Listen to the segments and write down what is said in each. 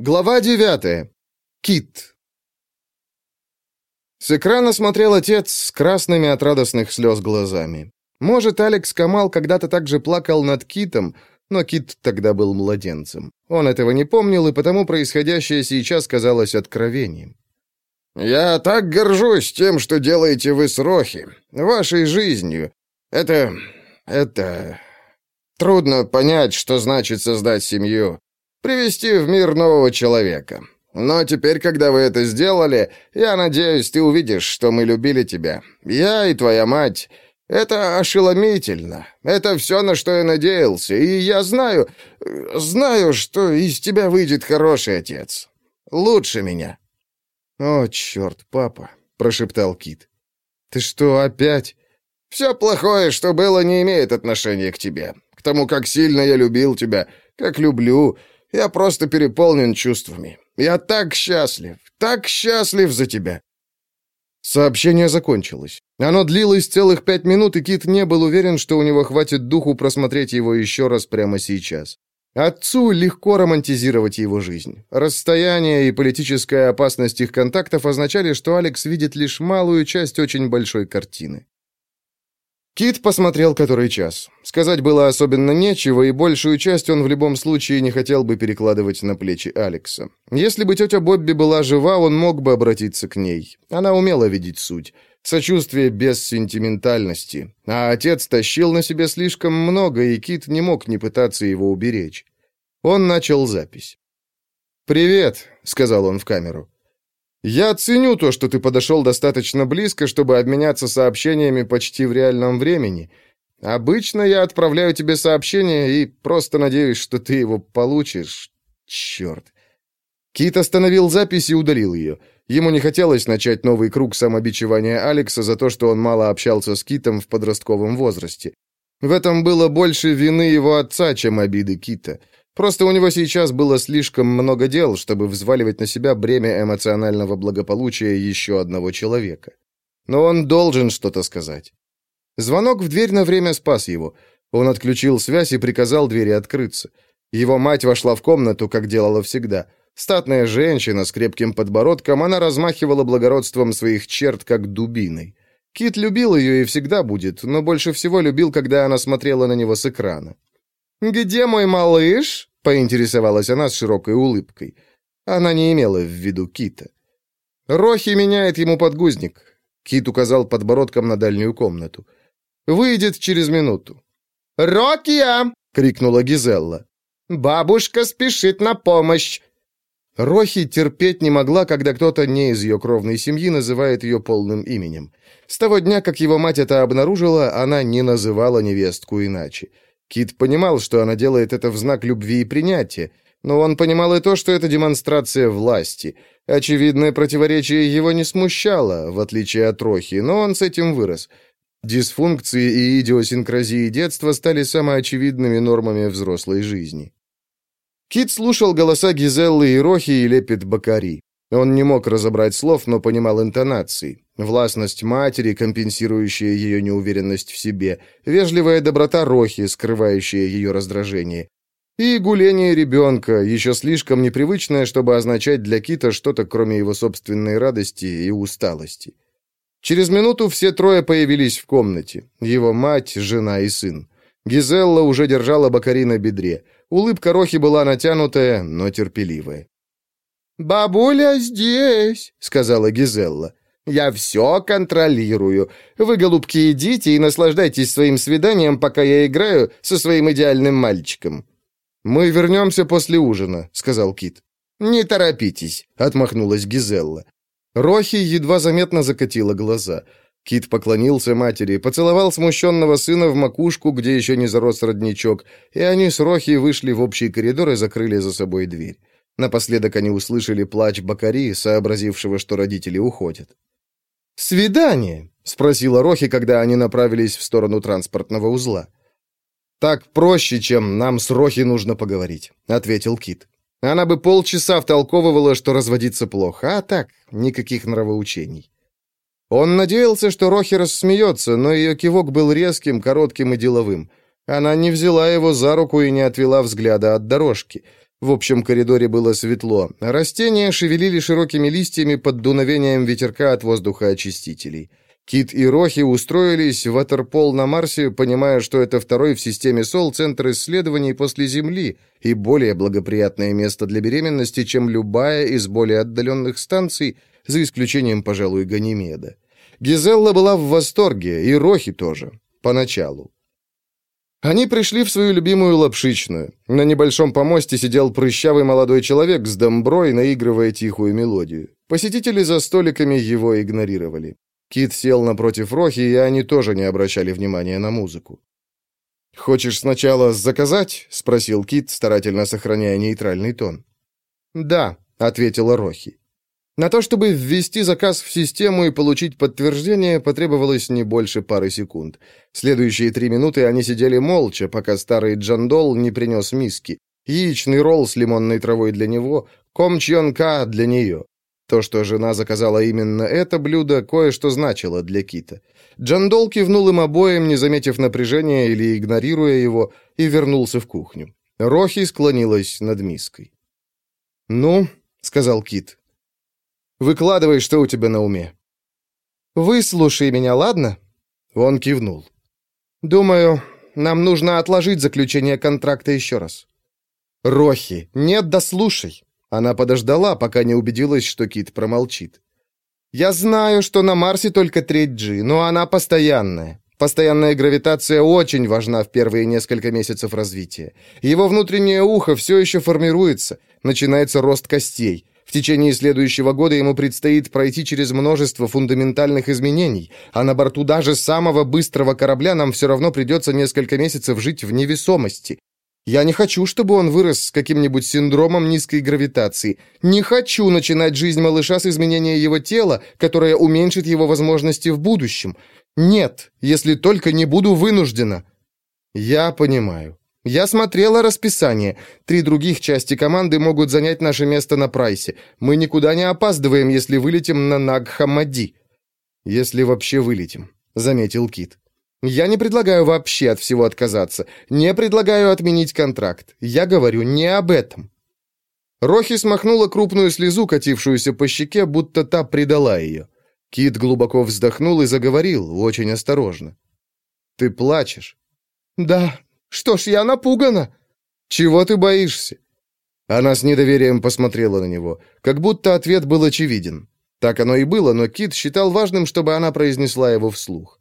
Глава 9. Кит. С экрана смотрел отец с красными от радостных слез глазами. Может, Алекс Камал когда-то также плакал над Китом, но Кит тогда был младенцем. Он этого не помнил, и потому происходящее сейчас казалось откровением. «Я так горжусь тем, что делаете вы с Рохи, вашей жизнью. Это... это... Трудно понять, что значит создать семью привести в мир нового человека. Но теперь, когда вы это сделали, я надеюсь, ты увидишь, что мы любили тебя. Я и твоя мать. Это ошеломительно. Это все, на что я надеялся. И я знаю, знаю, что из тебя выйдет хороший отец. Лучше меня». «О, черт, папа», — прошептал Кит. «Ты что, опять?» «Все плохое, что было, не имеет отношения к тебе. К тому, как сильно я любил тебя, как люблю, я просто переполнен чувствами. Я так счастлив, так счастлив за тебя». Сообщение закончилось. Оно длилось целых пять минут, и Кит не был уверен, что у него хватит духу просмотреть его еще раз прямо сейчас. Отцу легко романтизировать его жизнь. Расстояние и политическая опасность их контактов означали, что Алекс видит лишь малую часть очень большой картины. Кит посмотрел который час. Сказать было особенно нечего, и большую часть он в любом случае не хотел бы перекладывать на плечи Алекса. Если бы тетя Бобби была жива, он мог бы обратиться к ней. Она умела видеть суть. Сочувствие без сентиментальности. А отец тащил на себе слишком много, и Кит не мог не пытаться его уберечь. Он начал запись. «Привет», — сказал он в камеру. Я ценю то, что ты подошел достаточно близко, чтобы обменяться сообщениями почти в реальном времени. Обычно я отправляю тебе сообщение и просто надеюсь, что ты его получишь. Черт. Кит остановил запись и удалил ее. Ему не хотелось начать новый круг самобичевания Алекса за то, что он мало общался с Китом в подростковом возрасте. В этом было больше вины его отца, чем обиды Кита. Просто у него сейчас было слишком много дел, чтобы взваливать на себя бремя эмоционального благополучия еще одного человека. Но он должен что-то сказать. Звонок в дверь на время спас его. Он отключил связь и приказал двери открыться. Его мать вошла в комнату, как делала всегда. Статная женщина с крепким подбородком, она размахивала благородством своих черт, как дубиной. Кит любил ее и всегда будет, но больше всего любил, когда она смотрела на него с экрана. «Где мой малыш?» — поинтересовалась она с широкой улыбкой. Она не имела в виду Кита. «Рохи меняет ему подгузник», — Кит указал подбородком на дальнюю комнату. «Выйдет через минуту». «Рокия!» — крикнула Гизелла. «Бабушка спешит на помощь!» Рохи терпеть не могла, когда кто-то не из ее кровной семьи называет ее полным именем. С того дня, как его мать это обнаружила, она не называла невестку иначе. Кит понимал, что она делает это в знак любви и принятия, но он понимал и то, что это демонстрация власти. Очевидное противоречие его не смущало, в отличие от Рохи, но он с этим вырос. Дисфункции и идиосинкразии детства стали самоочевидными нормами взрослой жизни. Кит слушал голоса Гизеллы и Рохи и лепет Бакари. Он не мог разобрать слов, но понимал интонации. Властность матери, компенсирующая ее неуверенность в себе, вежливая доброта Рохи, скрывающая ее раздражение. И гуление ребенка, еще слишком непривычное, чтобы означать для Кита что-то, кроме его собственной радости и усталости. Через минуту все трое появились в комнате. Его мать, жена и сын. Гизелла уже держала Бакари на бедре. Улыбка Рохи была натянутая, но терпеливая. «Бабуля здесь», — сказала Гизелла. «Я все контролирую. Вы, голубки, идите и наслаждайтесь своим свиданием, пока я играю со своим идеальным мальчиком». «Мы вернемся после ужина», — сказал Кит. «Не торопитесь», — отмахнулась Гизелла. Рохи едва заметно закатила глаза. Кит поклонился матери, поцеловал смущенного сына в макушку, где еще не зарос родничок, и они с Рохи вышли в общий коридор и закрыли за собой дверь. Напоследок они услышали плач Бакари, сообразившего, что родители уходят. «Свидание?» — спросила Рохи, когда они направились в сторону транспортного узла. «Так проще, чем нам с Рохи нужно поговорить», — ответил Кит. Она бы полчаса втолковывала, что разводиться плохо, а так, никаких нравоучений. Он надеялся, что Рохи рассмеется, но ее кивок был резким, коротким и деловым. Она не взяла его за руку и не отвела взгляда от дорожки — В общем коридоре было светло. Растения шевелили широкими листьями под дуновением ветерка от воздухоочистителей. Кит и Рохи устроились в Ватерпол на Марсе, понимая, что это второй в системе СОЛ центр исследований после Земли и более благоприятное место для беременности, чем любая из более отдаленных станций, за исключением, пожалуй, Ганимеда. Гизелла была в восторге, и Рохи тоже. Поначалу. Они пришли в свою любимую лапшичную. На небольшом помосте сидел прыщавый молодой человек с домброй, наигрывая тихую мелодию. Посетители за столиками его игнорировали. Кит сел напротив Рохи, и они тоже не обращали внимания на музыку. «Хочешь сначала заказать?» — спросил Кит, старательно сохраняя нейтральный тон. «Да», — ответила Рохи. На то, чтобы ввести заказ в систему и получить подтверждение, потребовалось не больше пары секунд. Следующие три минуты они сидели молча, пока старый Джандол не принес миски. Яичный ролл с лимонной травой для него, комчонка для нее. То, что жена заказала именно это блюдо, кое-что значило для Кита. Джандол кивнул им обоим, не заметив напряжения или игнорируя его, и вернулся в кухню. Рохи склонилась над миской. «Ну», — сказал Кит, — «выкладывай, что у тебя на уме». «Выслушай меня, ладно?» Он кивнул. «Думаю, нам нужно отложить заключение контракта еще раз». «Рохи, нет, дослушай. Она подождала, пока не убедилась, что Кит промолчит. «Я знаю, что на Марсе только треть G, но она постоянная. Постоянная гравитация очень важна в первые несколько месяцев развития. Его внутреннее ухо все еще формируется, начинается рост костей. Течение следующего года ему предстоит пройти через множество фундаментальных изменений, а на борту даже самого быстрого корабля нам все равно придется несколько месяцев жить в невесомости. Я не хочу, чтобы он вырос с каким-нибудь синдромом низкой гравитации. Не хочу начинать жизнь малыша с изменения его тела, которое уменьшит его возможности в будущем. Нет, если только не буду вынуждена. Я понимаю. Я смотрела расписание. Три других части команды могут занять наше место на прайсе. Мы никуда не опаздываем, если вылетим на Нагхамади. Если вообще вылетим, заметил Кит. Я не предлагаю вообще от всего отказаться. Не предлагаю отменить контракт. Я говорю не об этом. Рохи смахнула крупную слезу, катившуюся по щеке, будто та предала ее. Кит глубоко вздохнул и заговорил, очень осторожно. «Ты плачешь?» «Да. Что ж, я напугана». «Чего ты боишься?» Она с недоверием посмотрела на него, как будто ответ был очевиден. Так оно и было, но Кит считал важным, чтобы она произнесла его вслух.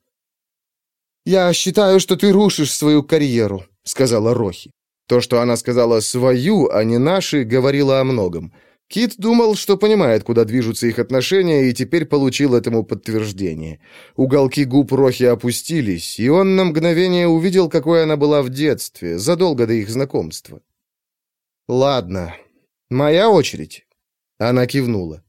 «Я считаю, что ты рушишь свою карьеру», — сказала Рохи. То, что она сказала «свою», а не «наши», говорило о многом. Кит думал, что понимает, куда движутся их отношения, и теперь получил этому подтверждение. Уголки губ Рохи опустились, и он на мгновение увидел, какой она была в детстве, задолго до их знакомства. «Ладно, моя очередь». Она кивнула.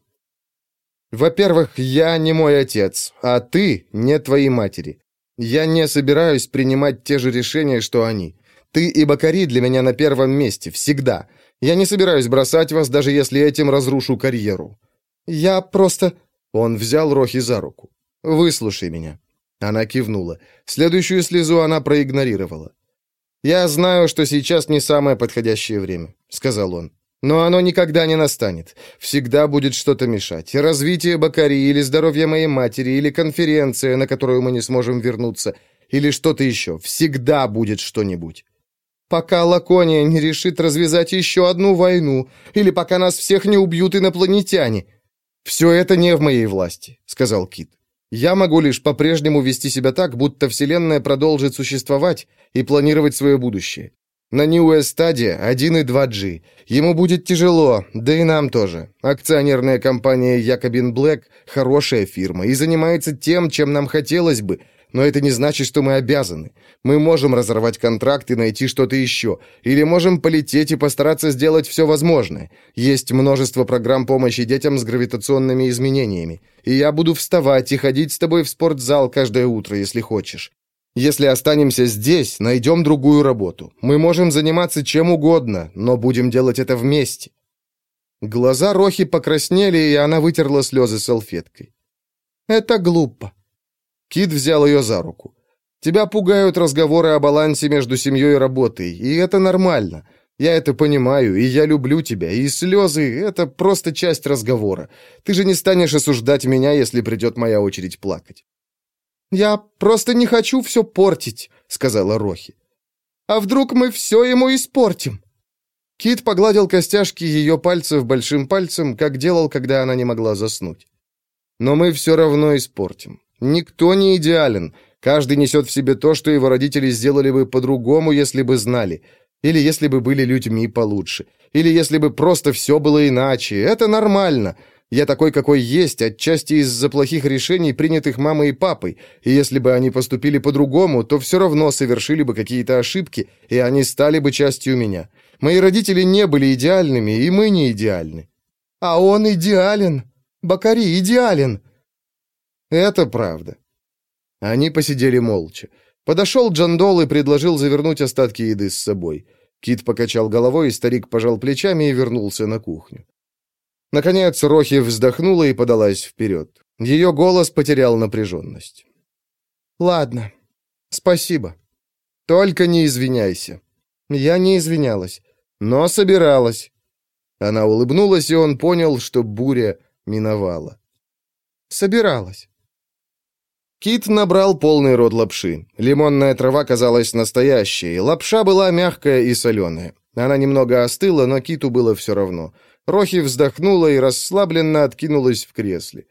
«Во-первых, я не мой отец, а ты не твоей матери. Я не собираюсь принимать те же решения, что они. Ты и Бакари для меня на первом месте, всегда. Я не собираюсь бросать вас, даже если этим разрушу карьеру. Я просто...» Он взял Рохи за руку. «Выслушай меня». Она кивнула. Следующую слезу она проигнорировала. «Я знаю, что сейчас не самое подходящее время», — сказал он. Но оно никогда не настанет. Всегда будет что-то мешать. Развитие Бакари или здоровье моей матери, или конференция, на которую мы не сможем вернуться, или что-то еще. Всегда будет что-нибудь. Пока Лакония не решит развязать еще одну войну, или пока нас всех не убьют инопланетяне. «Все это не в моей власти», — сказал Кит. «Я могу лишь по-прежнему вести себя так, будто Вселенная продолжит существовать и планировать свое будущее. На Нью-Эстаде 1 и 2G. Ему будет тяжело, да и нам тоже. Акционерная компания Якобин Блэк – хорошая фирма и занимается тем, чем нам хотелось бы, но это не значит, что мы обязаны. Мы можем разорвать контракт и найти что-то еще, или можем полететь и постараться сделать все возможное. Есть множество программ помощи детям с гравитационными изменениями, и я буду вставать и ходить с тобой в спортзал каждое утро, если хочешь. Если останемся здесь, найдем другую работу. Мы можем заниматься чем угодно, но будем делать это вместе». Глаза Рохи покраснели, и она вытерла слезы салфеткой. «Это глупо». Кит взял ее за руку. «Тебя пугают разговоры о балансе между семьей и работой, и это нормально. Я это понимаю, и я люблю тебя, и слезы — это просто часть разговора. Ты же не станешь осуждать меня, если придет моя очередь плакать». «Я просто не хочу все портить», — сказала Рохи. «А вдруг мы все ему испортим?» Кит погладил костяшки ее пальцев большим пальцем, как делал, когда она не могла заснуть. «Но мы все равно испортим. Никто не идеален. Каждый несет в себе то, что его родители сделали бы по-другому, если бы знали. Или если бы были людьми получше. Или если бы просто все было иначе. Это нормально. Я такой, какой есть, отчасти из-за плохих решений, принятых мамой и папой. И если бы они поступили по-другому, то все равно совершили бы какие-то ошибки, и они стали бы частью меня. Мои родители не были идеальными, и мы не идеальны. А он идеален. Бакари идеален. Это правда. Они посидели молча. Подошел Джандол и предложил завернуть остатки еды с собой. Кит покачал головой, и старик пожал плечами и вернулся на кухню. Наконец Рохи вздохнула и подалась вперед. Ее голос потерял напряженность. «Ладно. Спасибо. Только не извиняйся». Я не извинялась, но собиралась. Она улыбнулась, и он понял, что буря миновала. Собиралась. Кит набрал полный рот лапши. Лимонная трава казалась настоящей. Лапша была мягкая и соленая. Она немного остыла, но Киту было все равно. Рохи вздохнула и расслабленно откинулась в кресле.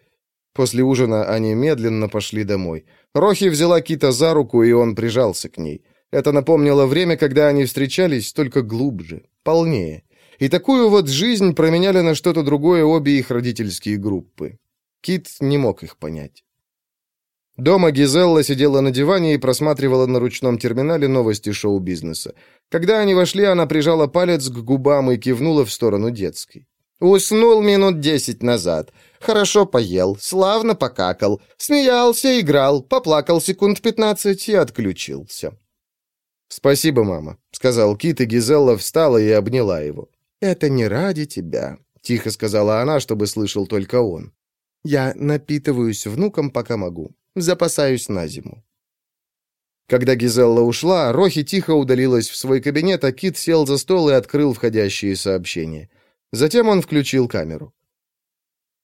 После ужина они медленно пошли домой. Рохи взяла Кита за руку, и он прижался к ней. Это напомнило время, когда они встречались, только глубже, полнее. И такую вот жизнь променяли на что-то другое обе их родительские группы. Кит не мог их понять. Дома Гизелла сидела на диване и просматривала на ручном терминале новости шоу-бизнеса. Когда они вошли, она прижала палец к губам и кивнула в сторону детской. «Уснул минут десять назад. Хорошо поел, славно покакал, смеялся, играл, поплакал секунд пятнадцать и отключился». «Спасибо, мама», — сказал Кит, и Гизелла встала и обняла его. «Это не ради тебя», — тихо сказала она, чтобы слышал только он. «Я напитываюсь внуком, пока могу. Запасаюсь на зиму». Когда Гизелла ушла, Рохи тихо удалилась в свой кабинет, а Кит сел за стол и открыл входящие сообщения. Затем он включил камеру.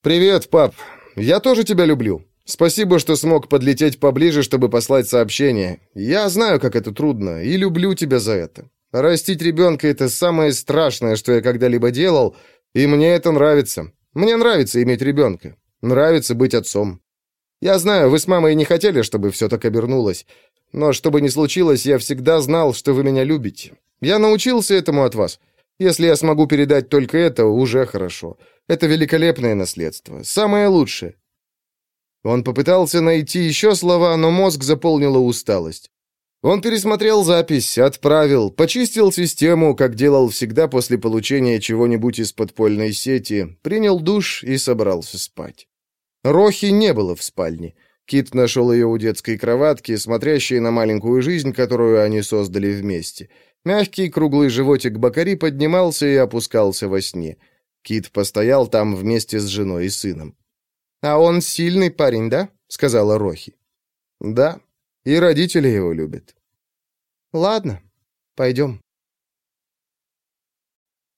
«Привет, пап. Я тоже тебя люблю. Спасибо, что смог подлететь поближе, чтобы послать сообщение. Я знаю, как это трудно, и люблю тебя за это. Растить ребенка — это самое страшное, что я когда-либо делал, и мне это нравится. Мне нравится иметь ребенка. Нравится быть отцом. Я знаю, вы с мамой не хотели, чтобы все так обернулось. Но что бы ни случилось, я всегда знал, что вы меня любите. Я научился этому от вас. Если я смогу передать только это, уже хорошо. Это великолепное наследство. Самое лучшее». Он попытался найти еще слова, но мозг заполнила усталость. Он пересмотрел запись, отправил, почистил систему, как делал всегда после получения чего-нибудь из подпольной сети, принял душ и собрался спать. Рохи не было в спальне. Кит нашел ее у детской кроватки, смотрящей на маленькую жизнь, которую они создали вместе. Мягкий круглый животик Бакари поднимался и опускался во сне. Кит постоял там вместе с женой и сыном. «А он сильный парень, да?» — сказала Рохи. «Да, и родители его любят». «Ладно, пойдем».